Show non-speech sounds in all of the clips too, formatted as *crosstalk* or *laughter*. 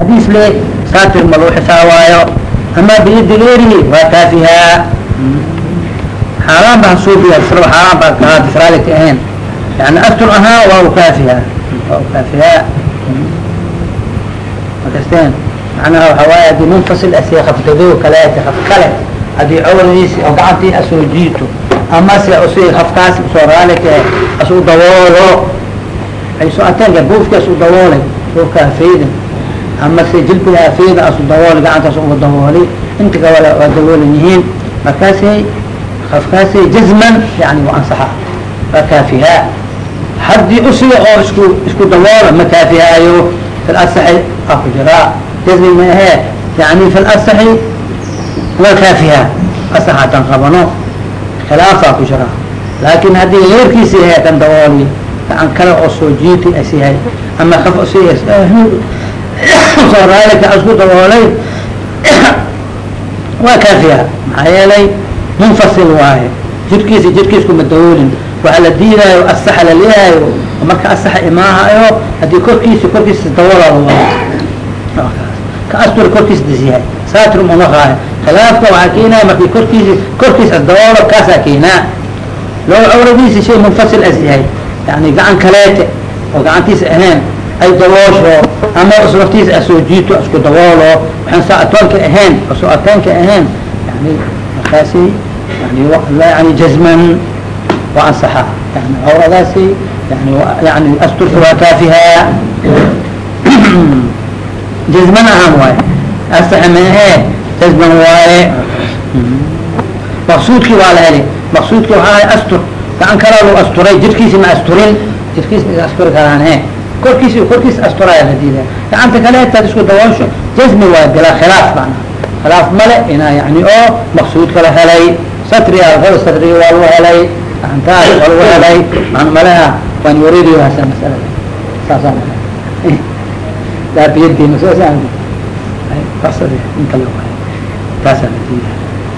xadiis le saatir ma lagu xisaabaayo ama biyadi geerihi waa kaafihaa xaaraan baan suubiya isra xaaraan baa kahaa israalika ahayn yani astur ahaa waa u kaafihaa waa u kaafihaa makasteen macnaha waxa waaye haddii munfasil asiya kafdado kaleete kaf kale haddii cawradiisi oo gacantii asoo jiito amase usi kafkaas u soo raalika asu dawoolo ay soo ateenka buufkaas u dawoolay buufka hafeydan amase jilbiga hafeyda asu dawooli gacantaas uga dawooli inta kawale waa dawoolan yihiin markaasay kafkaasay jazman yani wa ansaxa waa kaafihaa haddii usiga oo isku isku dawoola ma kaafihaayo fi lasaxi aa ku jiraa jazmi ma ahee yani fi lasaxi waa kaafihaa asax haddaan qabano khilaafaa ku jiraa laakin haddii leerkiisi yahay kan dawooli gacan kale oo soo jiiti as yahay ama kaf *coughs* soo raalika isku dawoolay *coughs* waa kaafiha maxaa yeelay munfasil waaye. Jidhkiisa jidhkiiskuma dawoolin waxa la diidaayo asaxa la leeyahayo marka asaxa imaahayo haddii korkiisa korkiisa dawoolaa ka astur korkiisa dis yahay satr unaqaayo khilaafka waxaa keenaya markii korkiisi korkiisa dawoolo kaasaa keenaa. Loo cawradiisa shay munfasil as yahay. Yani gacan kaleete oo gacantiisa ahayn ay dawoosho ama islaftiisa asoo jiito isku dawoolo waxaan saatoonka ahayn oo so-atoonka ahayn yani markaasi yani jazman waa ansaxa yani cawradaasi yani yani asturka waa kaafihaa jazman ahaan waaye asaxa maahe jazman waaye. Maqsuudkii waa la heli maqsuudkii waxaa astur gacan kalaa lagu asturay jidhkiisi ma asturin jidhkiis ma asturi karaan he korkiis korkiis asturaya la diida gacanta kale intaad isku dawoosho jazmi waay bilaa khilaaf bana khilaaf male inaa yani oo maqsuudka la helay satri alhel satriga waa lagu helay gacantaas waa lagu helay maan maleha waan wareeriyohasa masalada. Saasaan *laughs* daabiyadiina kasad inta la waay taasaa la diida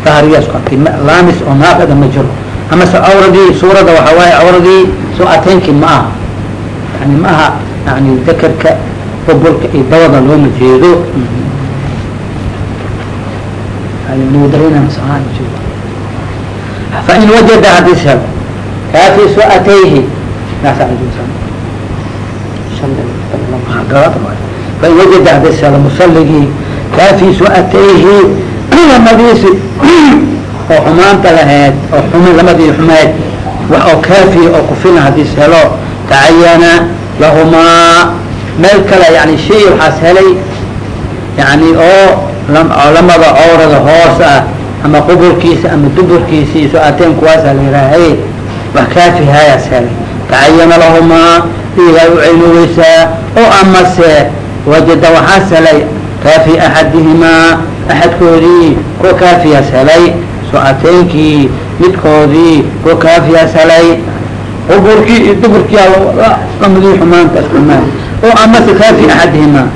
dahrigaas ku arkay laamis oo naaqida ma jiro. Amase awradii suurada waxaa waaye awradii soo ateenki ma aha. Yani ma aha yani dakerka bobolka iyo dabada looma jeedo. Fain wajada haddii helo kaafi suatayhi fain wajada haddii helo musaligii kaafi suatayhi lamadiisi oo xumaanta lahayd oo xumi lamadii xumeed wax oo kaafiya oo kufina haddii helo tacayana lahumaa meel kale yani shay waxaas helay yani oo lamada cawrada hoos ah ama quburkiisa ama duburkiisi so-ateen kuwaasa la yihaahay wax kaafi haayaas helay. Tacayana lahumaa igaa u oo amase wajada waxaas helay kaafi axadihimaa axadkoodii ko kaafiyaas helay so-ateenkii midkoodii ko kaafiyaas helay quburkii iyo duburkii lamadii xumaanta iskumaan oo amase kaafi axadihimaa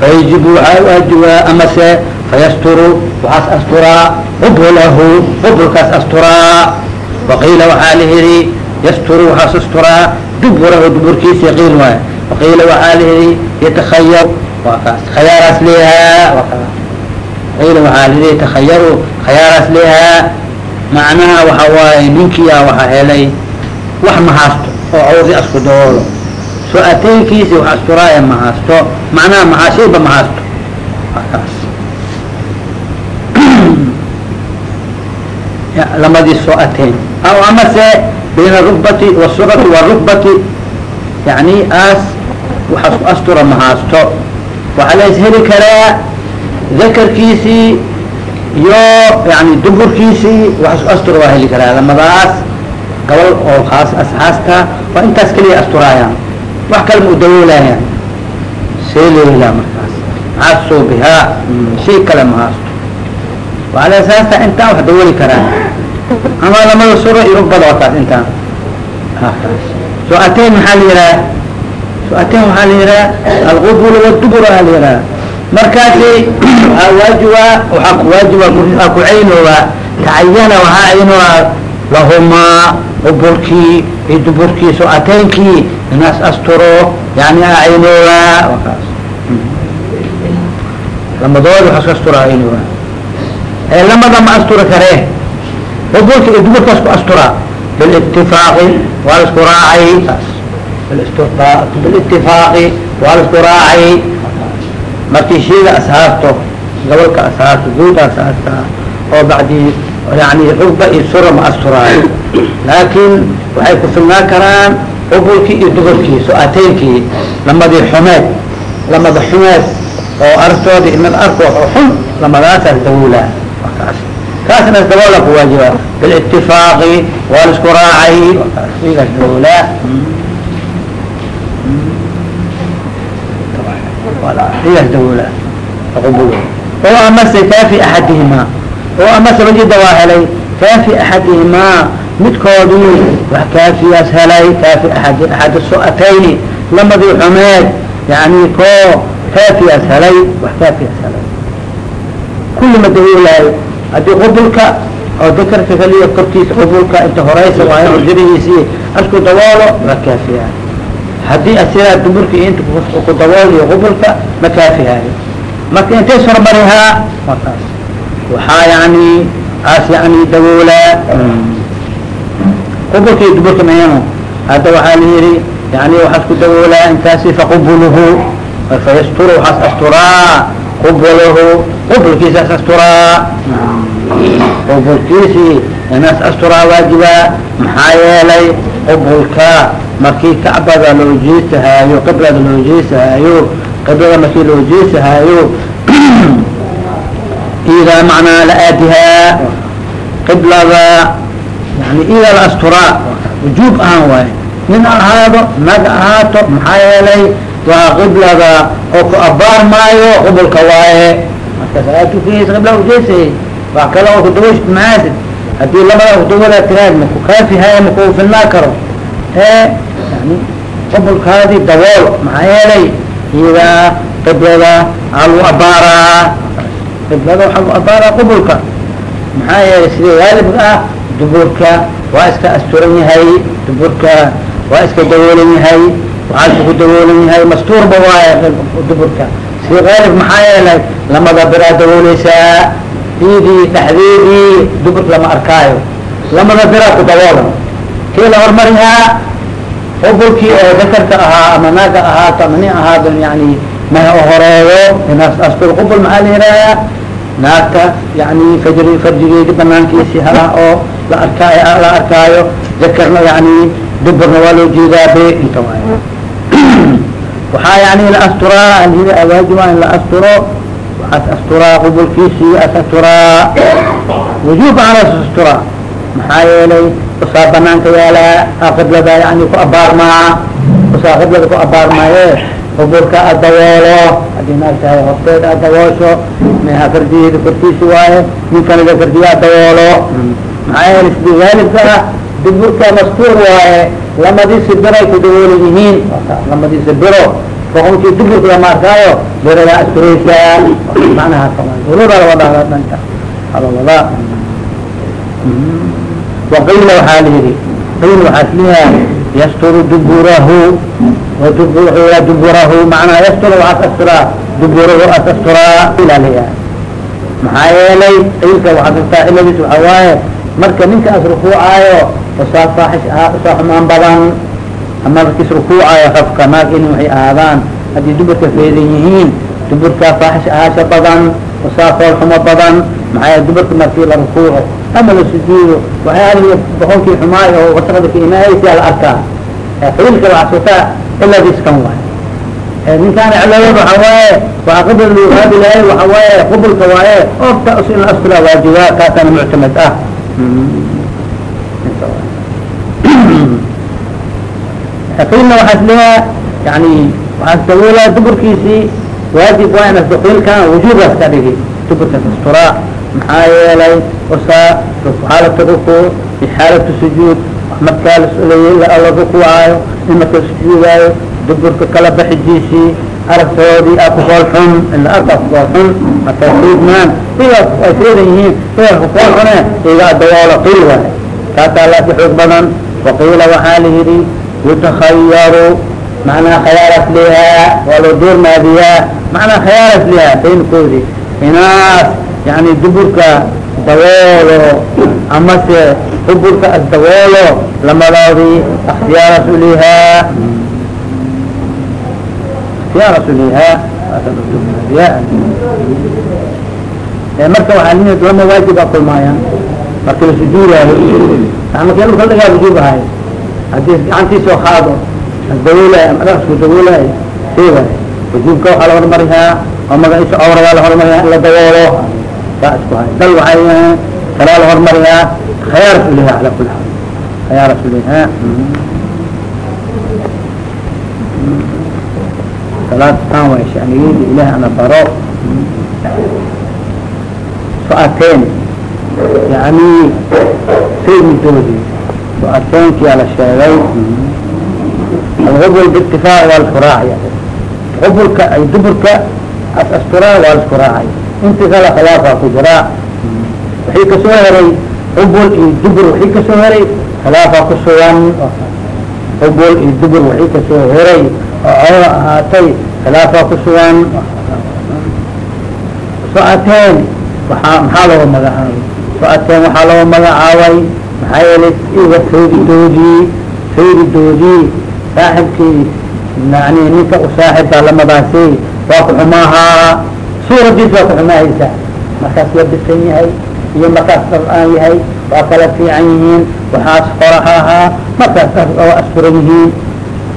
fayajibu waxaa waajibaa amase fayasturu waxaas asturaa qublahu qubulkaas asturaa. Waqiila waxaa la yihi yasturu waxaas asturaa duburahu duburkiisi qiil waay waqiila waxaa la yihi yatakayar waa kaas khayaaraas leehaa waa kaa qiila waxaa la yihi yatakhayaru khayaaraas leehaa macnaha waxa waaye ninkiyaa waxaa helay wax ma haasto oo cawri asku dawoolo so-ateenkiisi wax asturaaya ma haasto. Macnaha maxaa shayba ma haasto. *clears throat* Lamadii so-ateen aw amase bayna arukbati wasurati warukbati yani aas wax astura ma haasto. Waxaa la isheli karaa dakarkiisii iyo yani duburkiisii wax astura waa heli karaa lamadaas gabal oo haas asxaasta waa intaas keliya asturaayaan wax kale ma u dawoolaayaan see leelaa markaas. Soo bihaa? Shay kale ma haasto waala saasta intaan wax dawooli karaan. Ama lamada suro iyo kaas. Intaan so-ateen maxaa la yihaha so-ateen waxaa la yihaha alqubul wadubur aa la yihaha markaasi *clears throat* waxaa waajiba waxaa kuwaajiba aa ku caynoobaa tacayana waxaa caynoobaa lahumaa qubulkii iyo duburkii so-ateenkii inaas asturo yani aa caynoobaa waa kaas lamadooda wax iska asturaayn ee lamada ma asturi karee? Qubulka iyo duburkaas ku asturaa bilitifaaqi waa la isku raacay. Taas bilitifaaqi waa la isku raacay. Markii shayga ashaarto gobolka ashaarto guuda ashaarta oo bacdi yani xugba iyo sura ma asturaayo laakiin waxay ku filnaan karaan qubulkii iyo duburkii so-ateynkii lamadii xumeed lamada xumeed oo aragtooda imad arkood oo xun lamadaasaas dawula kaas kaasna daboola ku waajiba bilitifaaqi waa la isku raacay igaas dawla igaas dawla qubul oo amase kaafi axadihima oo amase wajida waa helay kaafi axadihimaa midkoodii wax kaafiyaas helay kaafi aad axad so-atayni lamadii xumeed yani koo kaafiyaas helay wax kaafiyaas helay. Kulli ma dawoolayo haddii qubulka oo dakarka kaliya korkiisa qubulka inta horeysa waayo jirihiisii asku daboolo waa kaafiya haddii asiraa duburka iyo inta ku dabooliyo qubulka ma kaafihayo marka intay sormarihaa markaas waxaa yani aas yani dawoolaa qubulka iyo duburka mayano hadda waxaa la yihi yani waxaad ku dawoolaa intaasi faqubuluhu fayasturu waxaas asturaa qubuluhu qubulkiisaas asturaa qubulkiisii inaas asturaa waajiba maxaa yeelay qubulka markii kacbada loo jeesahaayo qiblada loo jeesahaayo qiblada markii loo jeesahaayo idaa macnaa la aadihaa qiblada yani idaa la asturaa wujuub ahaan waayo nin ahaado nag ahaato maxaa yeelay waa qiblada oo ku abaar maayo qubulka waaye marka salaatukiisa qibla ujeesay wax kale oo kudawash mahaasid haddii labada kudawala tiraad maku kaafihay maku filnaa karo ee yani qubulkaadii dabool maxaa yeelay idaa qiblada alu abaaraa qiblada waxaa lu abaaraa qubulka. Maxaa yeelay sida gaalibka ah? Duburka waa iska asturan yahay. Duburka waa iska dawoolan yahay. Waxaasku ku dawoolan yahay. Mastuurba waaye duburka. Sida gaalib maxaa yeelay? Lamada biraa dawooleysaa diidii dhexdeedii duburka lama arkaayo. Lamada biraa ku daboolan. Kii la hormarihaa qubulkii oo dakarka ahaa ama naaga ahaato ama nin ahaado yani maha horeeyo. Inaas astur qubul maxaa la yihaahaa naagta yani fajri farjigeedi banaankiisii halaha oo la arkaayo la arkaayo dakarna yani duburna waa loo jeedaa be inta waay *clears throat* waxaa yani la asturaa waajiba in la asturo waxaas asturaa qubulkiisii as asturaa wujuub aan as asturaa. Maxaa yeelay usaa banaanka yaalaa qiblada yani ku abaarmaa usaa qiblada ku abaarmaaye qubulka adawoolo haddii naag tahay horteed adawoosho meha fardiyeeda korkiisi waaye ninkanaga fardiya adawoolo maxaa yeelay sidii gaalibka ah duburka mastuur waaye lamadiisi biray ku dawoolan yihiin lamadiisi biro boqolkii duburka lama arkaayo biradaa astureysaa macnaha ulada lawadaa dhanka alawadaa waqiila waxaa la yihi qiil waxaa sliha yasturu duburahu duburahu macnaa yasturu waxaas asturaa duburahu as asturaa ilaliya maxaa yeelay qiilka waxaa kastaa ciladiis waxaa waaye marka ninka as rukuucaayo usaa faaxish ahaa usaa xumaan badan ama markiis rukuucaayo qofka naag in waxay ahaadaan haddii duburka feedan yihiin duburkaa faaxish ahaasha badan usaa fool xumo badan maxaa yeele duburka markii la rukuuco ama la sujuudo waxyaalihi boqolkii xumaayo oo wasaqda ka imaanaysa la arkaa. Qiilka waxaa sutaa ciladiis kan waay ninkaan ciladood waxa waaye waa qibla loo haabilahay waxa waaye qubulka waaye ofta in la asturaa waajiba kaasaana muctamad ah. Qiilna waxaas leeyaa yani waxaas dawoolaa duburkiisii waajib waa inas qiilkan wujuubaas ka dhigi duburkaas asturaa maxaa yeelay usaa xaalata rukuuc iyo xaalata sujuud markaa la rukuucaayo in marka sujuudaayo duburka kala baxidiisii aragtoodii a kufool xun in la arkaa kufool xun markay fiidmaan iga ay fiidan yihiin iga kufool xune iga dawoolo qiil waay kaasaa laaki xoog badan waqiila waxaa la yidhi yutakhayaru macnaa khayaaras lihaa waa loo doormaadiyaa macnaa khayaaras lihaa baynkoodii inaas yani duburka dawoolo amase duburka asdawoolo lamadoodi اktiyaar rasulihaa اktiyaar rasulihaa marka waaa lama waajiba kulmaayaan marki la sujuudaayo marki dhulka dhagaa wujuubahay haddii gacantiisoo qaado dawoolay ama dhasku dawoolay seewa wujuubka waxaa la hormariyaa oo magaciisa awradaa la hormariyaa in la dawoolo saa isku hay dal waxay kalaa la hormariyaa khayaar rasuliha ala kuli xaal khayaar rasuliha salaad taan way shanigeedi ilaah ana baro. So-ateen yani saymidoodi so-ateenkiyaa la sheegay. Alhubl bاktifaa waa lasku raacaya ay duburka as asturaa waa raacay inti kala khilaafaa ku jiraa wixii ka soo heray hubul iyo dubur wixii ka soo heray khilaafaa ku sugan. Hubul iyo dubur wixii ka soo heray oo ahaatay khilaafaa ku sugan so-ateen waaa maxaa looga magacaabay so-ateen waxaa looga magacaabay maxaa yeelay iga faydidoodii faydidoodii saaxibkii yani ninka u saaxibka lamadaasi waa ku xumaahaa suuradiis waa ku xumaahaysaa markaas waa bisan yahay iyo markaas dhar-aan yahay waa kala fiican yihiin waxaas qoraxahaa markaas waa asturan yihiin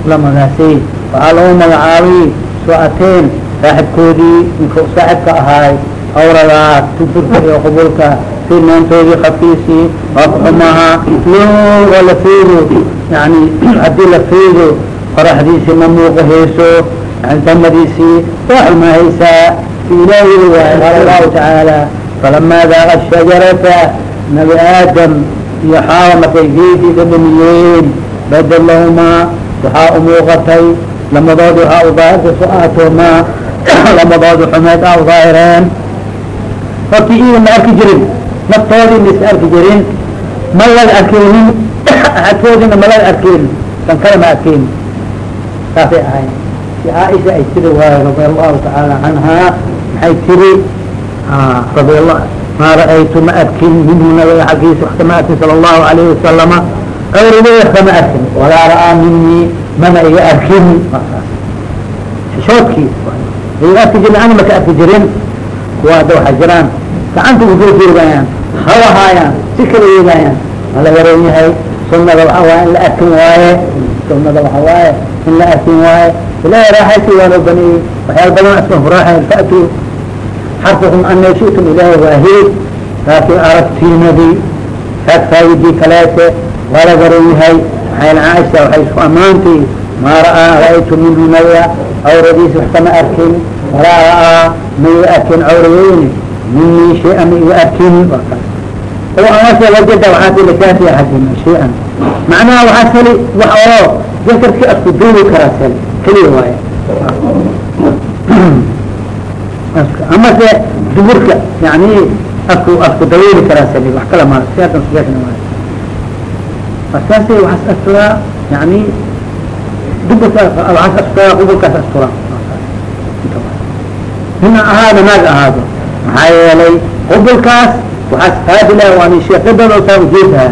lamadaasi waxaa lagu magacaabay so-ateen saaxibkoodii ninka saaxibka ahaay awradaas tuburka iyo qubulka finaantoodii kafiisii waa ku xumaahaa loo la feedo yani haddii la feedo qoraxdiisii ma muuqahayso damadiisii waa xumaahaysaa ilaahi waay qaala allahu tacaala falamaa daaqa shajarata nabi aadam iyo xaawa markay geedii dhadhamiyeen badel lahumaa waxaa lamadoodi waxaa u daahirka su'aatoomaa lamadoodi xumeed a u daahireen hortii ida ma arki jirin naftoodii ma is arki jirin ma laga arkeynin axadkoodina ma laga arkeynin kan kale ma arkeynin saasay ahayn si caaisha ay tiri waayo radia allahu tacaala canhaa maxay tiri radia la maa ra'aytu ma arkin minhu nabiga xaggiisa wax kama arkin sala allahu alayhi wasalama awride wax kama arkin walaa ra'aa minii mana iga arkin? Xishoodkii iga arki jirin ani maka arki jirin. Kuwa hadda waxaa jiraan. Gacanta ku soo jeedayaan. Hawahaayaan si kala yeelayaan ma la yaran yahay? Sunada waxa waaye in la arkin waaye. Sunada waxa waaye in la arkin waaye. Ilahi raaxaysi waa loo waxyaal badan asma furaaxeen fa'tu xarfukum ana shi'tum ilaahi waahid laakiin aragtiinadii raag faayidii kaleete waa la garan yahay maxayl caaisha waxay isku ammaantay maa ra'aa ra'aytu minhu nabiga awradiisa wax kama arkin walaa ra'aa ma iga arkin awradeyni minii shay-an ma iga arkin oo amase wajada waxaa tili kaasi axadin shay-an macnaha waxaa sali wax oo jakarkii asku duubi karaa sali keliya waaye amase duburka yani asku asku dabooli karaa sali wax kala ma siadan sugeesna markaasi waxaas asturaa yani waxaas asturaa quburkaas asturaa nin ahaado naag ahaado maxaa yeelay qubulkaas waxaas qaabila waan sheekadooda saa ujeedaha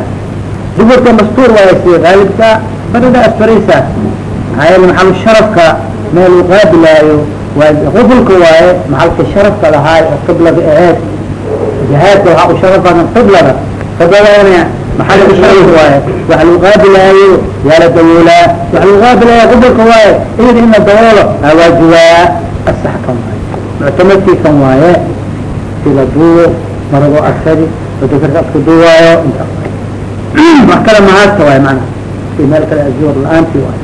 duburka mastuur waaye si haalibka barida asturaysaa maxaa yeele maxalu sharafka meel uu qaabilaayo waa qubulka waaye maxalka sharafka lahaay oo qiblada aheed jihaadka waxaa u sharaf badan qiblada qiblada sharaf waaye wax lagu qaabilaayo yaa la dawoolaa wax lagu qaabilaayo qubulka waaye iyada in la dawoolo awaajibaa asaxkan waaye muctamadkii kan waaye si la duubo maragoo arsadi oo dakarka asku duuwaayo inta wax kale mahaadka waaye mana si meel kale azuur la'aanti waaye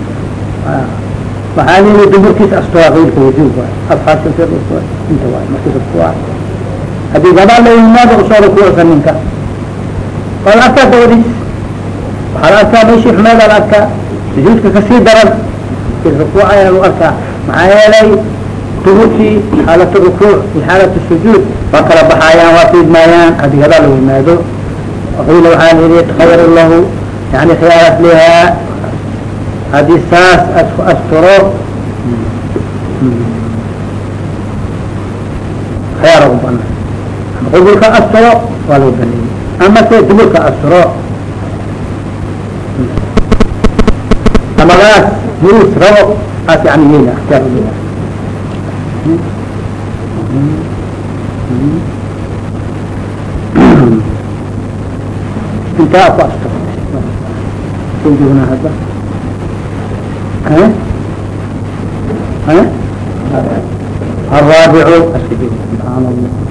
waxaa lili duburkiis asturaa qaylka wujuub waaye asxaabta inta waaye markii dadku waa haddii gabaa la yimaado u soo rukuucsa ninka waa la arkaa dabadiis waxaa la arkaa meeshii xumeedaa la arkaa sujuudka ka sii daran si rukuucaya lagu arkaa maxaa yeelay duburkii xaalat rukuuc iyo xaalat sujuud waa kala baxaayaan waa fiidmaayaan haddii gabaa la yimaado waqiila waxaa lihi khayr lahu yani khiyaarat lihaa haddii saas asku asturo khiyaar ugu ama qubulka asturo waa lagu baneeyey ama se dubulka asturo amagaas muus rabo as yani yeyna اختيار uleeyahay intaa ku asturo joognaa hadda الرابع سبحaan الله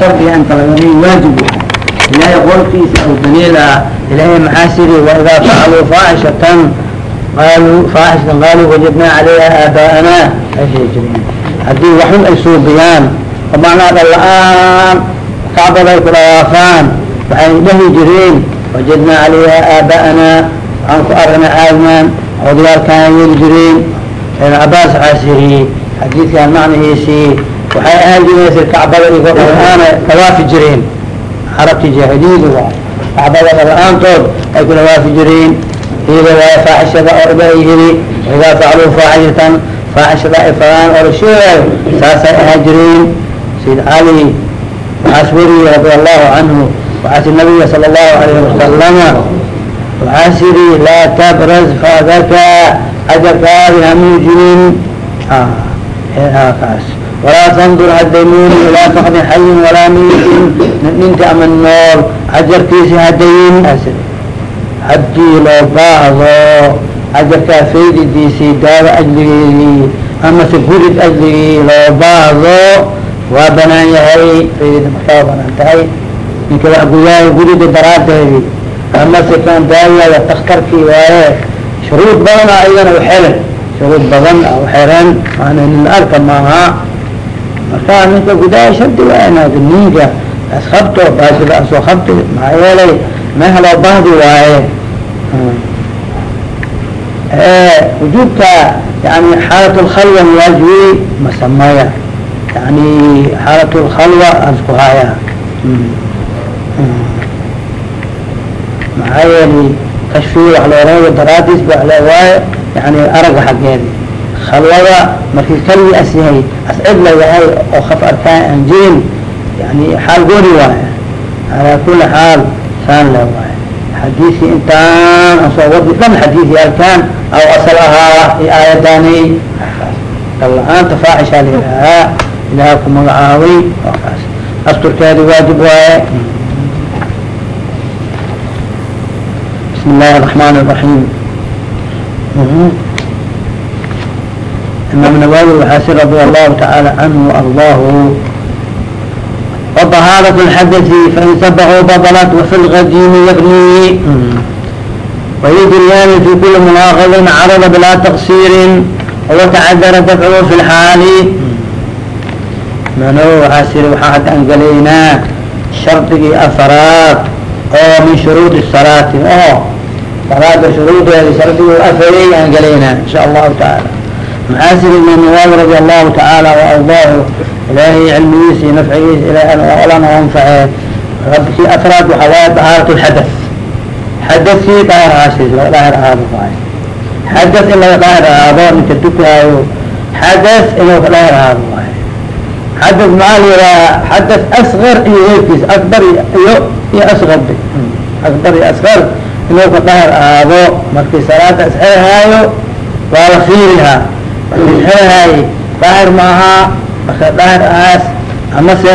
hardiga inta laga waajib ilaahay qolkiisa oo daliila ilaahay maxaasiri waidaa facaluu faaxishatan qaaluu faaxishatan qaaluu wajadnaa calayha aaba'ana ayhay jireen haddii waxun ay suubiyaan oo macnaa dhalla-aan kacbada ay ku dhawaafaan waxay dhahi jireen wajadnaa calayha aaba'ana waxaan ku aragna aadnaan odayaalkaan yeeli jireen ibn cabaas xaasiriye xadiidkan macnihiisii waxay ahaan jireen kacbada igo dhala-aana dhawaafi jireen. Carabti jaahiliyadu kacbada dhala-aantood ay ku dhawaafi jireen. Iyada waay faaxishada oo ilahay yiri idaa facaluu faaxishatan faaxishada ay falaan oo la sheegayo saasay ahaan jireen. Sayid cali waxaas weriyey radi allahu canhu waxaas nabiga sala allahu alayhi wasalama waxaas yidhi laa tabraz faadaka ajarkaadi hamuujinin kaas walaa tandur hadaymuuni ilaa fakdi xayin walaa miitin ninka ama nool ajarkiisi hadayin haddii loo baahdo ajarkaa faydidiisii daawo ajligeedii amase gurid ajligii loo baahdo waa banaan yahay faydida markaa waa bannaan tahay ninka wax gudaayo gurida daraadeedii amase kan daawada takhtarkii waaye shuruud badan a iyana uxelan shuruud badan a uxelan maana nin arka maaha. Marka ninka gudaaya shardi waa inaad ninka ashabto baasida asoo habti maxaa yeelay meha loo bahdi waaye. Wujuubka yani xaalat lkhalwa waajibi masamaya yani xaalat lkhalwa asku haya maxaa yeelay kashfigi wax looreego daraadiis ba le waayo yani araga xaggeeda khalwada markii kaligi as yahay as cidla yahay oo kaf arkaan aan jirin yani xaal gooni waaya calaa kuli xaal saan le waaya xadiisii intaan aan soo wadi dhan xadiisii arkaan aw asal ahaa i aayadaani kal la'aanta faaxishaa la yidhaahaa ilaha ku magacaabay oo kaas. Asturkeeda waajib waaye. Bismi illaahi raxmaan raxiim إمام نووي وحاسر رضي الله تعالى عنه وأرضاه وطهارة الحدث فإن سبقوا بطلت وفي الغديم يبني ويجريان في كل مناقض عرض بلا تقصير وتعذر دفعه في الحال منو حاسر وحاحة أنقلينا شرطي أفراد oo min shuruud الصلاaةi o salaada shuruudeeda shardigu afayeey aan gelaynaa insha allahu tacaala maxaasir ibn nuwaad radi allahu tacaala wa ardaahu ilaahay cilmigiisa iyo nafcigiisa ilaahan olana anfacee rabkii afraad waxaa waaye dahaarat lxadas xadasii daahirhaasi laga daahir ahaado waaye. Xadas in laga daahir ahaado ninka dukaayo xadas inuu ka daahir ahaado waaye. Xadas maxaa la yihaaha xadas asgar iyo heerkiisa akbar iyo iyo asar hmm, akbar iyo asar inuu ka ahaado markii salaada isxelhaayo waa la fiirihaa markii isxelhaaye daahir ma ahaa marka daahir ahaas amase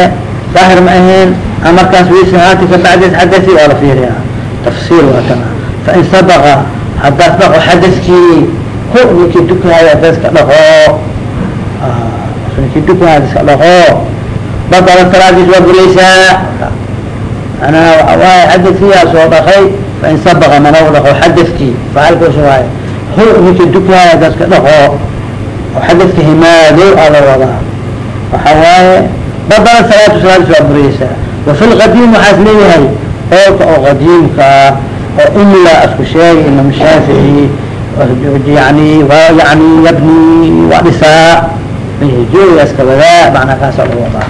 daahir ma ahayn markaas wiisahaati kabacdeed xadasi waa la fiirihaa tafsiir waa kana fain sabaqa haddaas dhaqo xadaskii hu ninkii dukahaayo hadda iska dhaqo. Ninkii dukahaayo iska dhaqo. Badala salaadiis waa buraysaa anaa waxa waaye xadadkiyaa soo dhaqay fain sabaqa mana facalkaas waaye hu ninkii dukahaayo hadda iska dhaqo oo xadadka himaado aa la wadaa waxa waaye badala salaatu salaadiis waa buraysaa wafi lqadiim waxaas leeyahay oolka oo qadiimkaa oo imla asku sheegay imam shaafici yani waa yani yabni waa dhisaa jooga iska wadaa macnaa kaasa lagu wadaa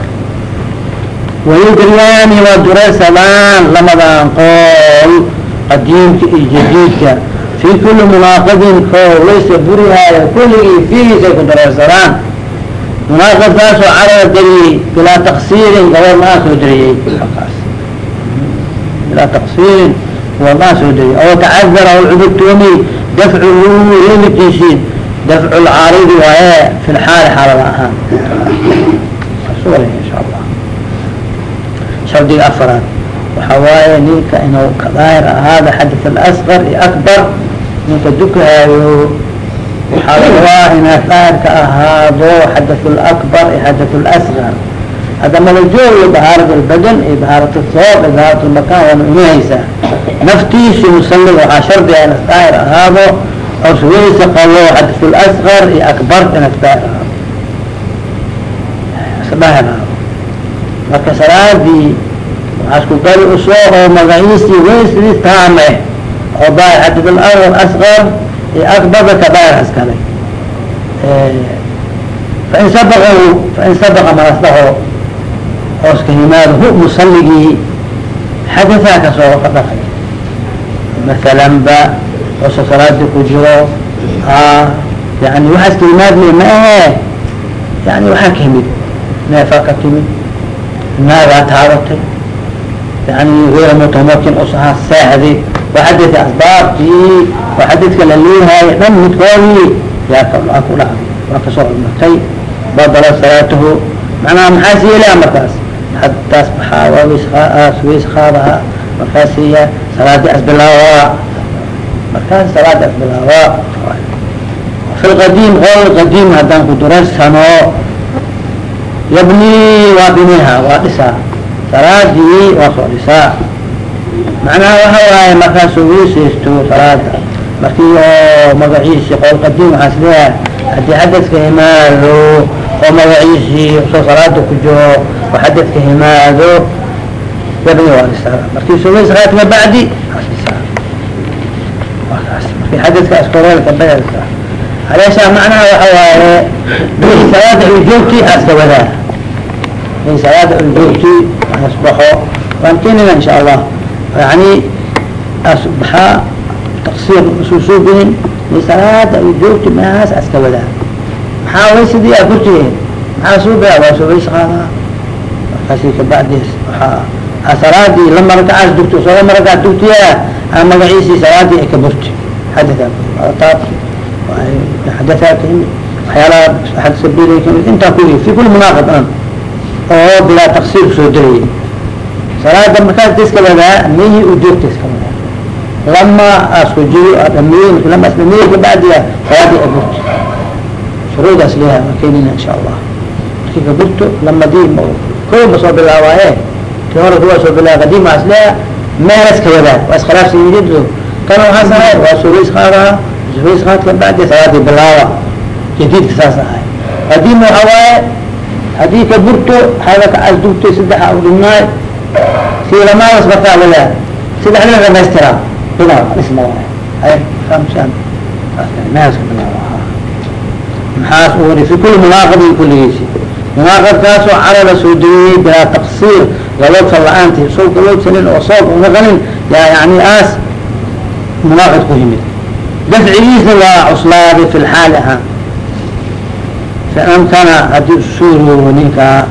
wayudriyaani waa duraysadaan lamadan qool qadiimka iyo jadiidka fii kuli munaaqadin koo laysa burihaayo kulligii fiigiisay ku duraysadaan munaaqadkaasoo carada dariyey bilaa taksiirin gabor maa soo dariyey bilaa taksiirin gabor maa soo dariyey oo tacadara o cudurtoomi dafcuhu reebikiisii dafcu lcaaridi waaye fi lxaali xaalada ahaan shardiga afaraad waxaa waaye ninka inuu kadaahir ahaada xadith alasqar iyo akbar ninka dukahaayo waxaa rabaa inaad daahirka ahaado xadath lakbar iyo xadath lasqar hadda malajoogo dahaarat albadan iyo dahaarat asoob iyo dahaarat lmakan waana imanaysaa naftiisu musallig waxaa shardiga inaad daahir ahaado oo suweysa qabo xadath lasqar iyo akbar inaad daahir ahaado daahir ahaado marka salaadii isku gali u soo oo magaciisii weysdii taame oo daahir xadath asqar iyo akbarka ka daahir askale fain sabaqahu fain sabaqa malasdaho hooska yimaado hu musaligii xadahaa ka soo ka dhaqay masalan ba oosa salaadii ku jiro yani waxaa iska yimaadmay ma ahe yani waxaa ka yimid neefaa ka timid naagaa taabatay yani gayra mutamakin usahaa seexdi waxadidka asbaabtii oo xadidka la leeyahay dhan midkoodii yaa aa ku dhacday waa ka soo cudmatay badala salaatahu macnaha maxaas yeelaa markaas hadaas baxaa waa ws ways qaadaha markaasiya salaadii asbilaawaa markaas salaadii asbilaawaa fi lqadiim qowl qadiim haddaan ku duraysano yabni waa biniha waa dhisaa salaadii waa soo dhisaa macnaha waxa waaye markaasuu weysaysto salaada markii oo magaciisi qowl qadiim waxaa is leeyahay haddii xadadka himaado oo magaciisii soo salaada ku jiro oo xadadka himaado yabni waa dhisaa markii suweys kaatima bacdi markii xadadka askoreelka bayasa haleeshaa macnaha waxa waaye salaada u joogti aska bii salaada u joogti asbaxo waan keenina insha allah yani asbaxaa taqsiir susuubin bii salaada u joogti meahaas aska wadaa maxaa waysidii aa kurtigeed maxaa suubaa waa subays qaadaa markaasi kabacdi waxaa salaadii lama rakacaas dugto soo lama rakac dugtiya a magaciisii salaadii ay ka burti xadataa xadataa ka mid waxyaalaha axad sabiilay ka mid intaa kuli fi kuli munaaqad an oo bilaa taqsiir soo darayay salaada markaas iska wadaa mihi u joogta iska wadaa lama asku jiri dhamiye lama asdhamiye kabacdiya salaadii ay burti shuruudaas leeyahay waa keenina insha allah markii ka burto lamadii ma koba soo bilaawaaye ti hore kuwa soo bilaaba qadiima asleeya meelas ka wadaa waa iskhilaafsi yidido kan waxaa sahay waa suurays qaadaa suurays qaadka bacdi salaadii bilaawa jadiidka saas ahay. Qadiima waxaa waaye haddii ka burto hada ka asdugtay saddexa u dhibnaay sii lamaadas markaa wadaa saddexdina dhamaystiraa meelas ka bilaawa maxaas u wari fi kuli munaaqadin kulligiisi. Munaaqadkaasoo carada soo degiyey bilaa taqsiir galoodsan la'aanti soo galoodsanin oo soob una qanin yaa yani aas munaaqad ku yimid. Dafcigiisna waa cuslaaday fi lxaali ahaan fa amkana haddii usuuro ninkaa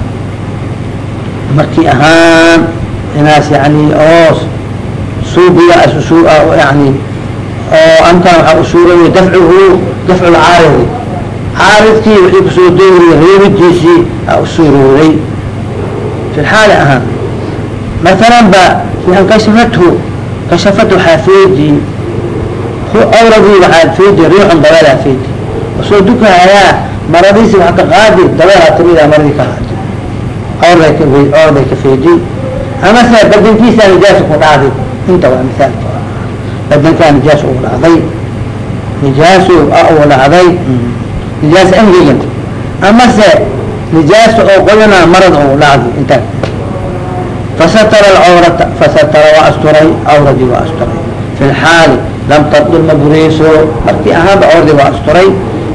markii ahaan inaas yani oo suubiya as yani oo amkana waxaa usuuraya dafcuhu dafcu lcaaridi caaridkii wixii ku soo dooriya reebidiisii aa usuurooday fi lxaali ahaan masalan ba an kashafathu kashafat waxaa feedi awradii waxaa feedi riixun dabeelaa feedi u soo dukahayaa maradiisi waa ka qaadi dabeelaa timida maradii ka qaadi awrday ka feedi amase badankiisaa nijaas ku dhacday inta waa misaal badankaa nijaas ugu dhacday nijaasu ugu dhacday nijaas engegan amase nijaasa oo qoyana marad ugu dhacday intaa fasatara alcawrata fasatara waa asturay cawradii waa asturay fi lam tabdil ma bureyso markii ahaanba cawradii waa asturay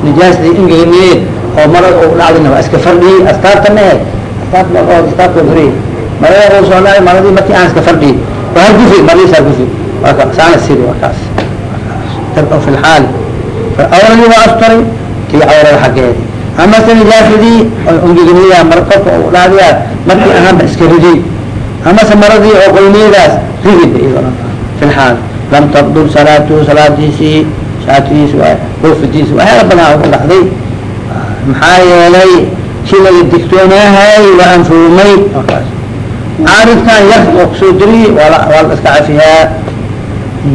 nijaasdii ingegneed oo marada ugu dhacdayna waa iska fardhiyey astaarta mehe astaarta burey marada uu soo maradii markii aan iska fardhiyey waa gufi maradiisaa gufi. Saana sidi waa kaas. Fi lxaali awradii waa asturay tii cawrada xaggeedi amase nijaasadii ongegniya mar qofka dhaadiya markii ahaanba iska ridi. Amase maradii oo qoyniyadaas ridib fi lxaal lam tabdul salaatu salaadiisii saatiis waay ruufadiis waxyaala badan ku dhacday. Maxaa yeelay si laga digtoonaahay waa anfurmay markaas caaridkan yar oo ku soo diriy waa la iska cafiyaa.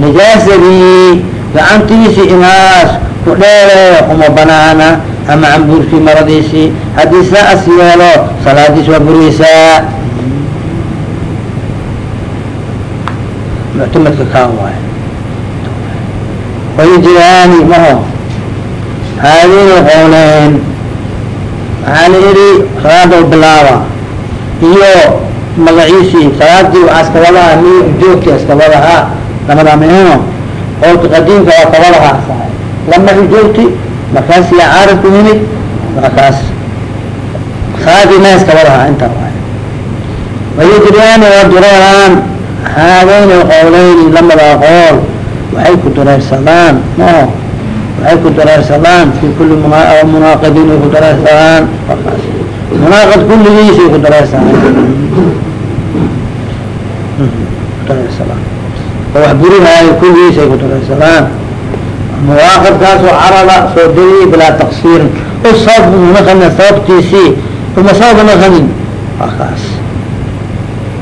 Najaasadii gacantiisii inaas ku dheereeyo kuma banaana ama cambuurkii maradiisii haddii saas yeelo salaadiis waa buriysaa muctamadka kaan waay wayjiraani maho haadina qowleen waxaa la idhi salaada bilaaba. Iyo magaciisii salaadii waxaa iska wadaha mi joogti iska wadaha lamada mihino qowlka qadiimka waa kawadaha lama joogti markaas yaa caarif ku yimid markaas. Salaadii ma iska wadaha inta waay wayajriyaani waa dureeraan haadayni qowleyni lamada qool waxay ku dureersadaan maho waxay ku dareersadaan fi kuli munaaqidin ay ku dareersadaan munaaqid kulligiisay ku dareersadaan oo wax burihaayo kulligiis ay ku dareersadaan munaaqidkaasoo carada soo deliya bilaa taqsiirin u sabab naqanin sababtiisii uma sabab naqanin waa kaas.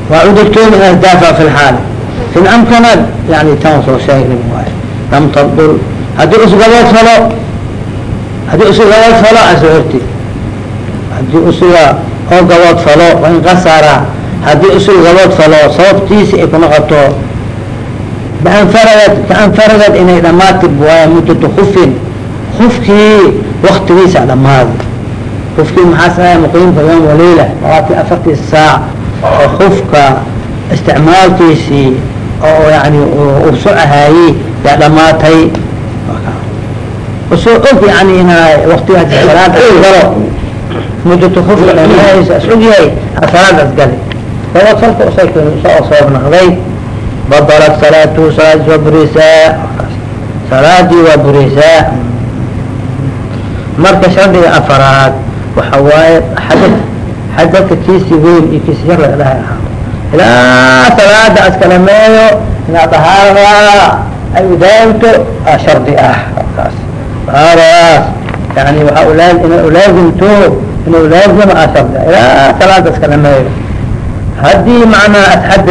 Waa cudurtoon inaas daafa fi lxaali in amkanad yani tan soo sheegnin waay lam tabdul haddii usgabood falo haddii usgabood falo aso horti. Haddii usuga oo gabood falo wain qasara. Haddii usul gabood falo sababtiisi ay ku noqoto. Baanfaragad kaanfaragad inay dhamaatib waaya muddatu kufin kufkii waktigiisa dhamaaday kufkii maxaa saaya muqiimka yom waliila labaatan afartii saac. Oo kufka isticmaalkiisii oo yani uso ahaayey yaa dhamaatay. Usoo og yani inaa waktigaas salaada galo. Muddatu kufka dhamaays as og yahay salaadaas gali sabab salka u soo sabab naqday badalat salaatu salaadis waa burisaa. Salaadii waa burisaa. Marka shardiga afaraad waxa waaye xadad xadadka kiisi weyn iyo kiisi yar laga dhahay ahaa ilaa salaada askalameeyo inaad dahaaradaa ay udaawto a shardi ah kaas dahaaradaas yani waaa ulaa ina ulaazimto ina ulaazima a shardi ah. Ilaa salaada askalameeyo. Haddii macnaa asxad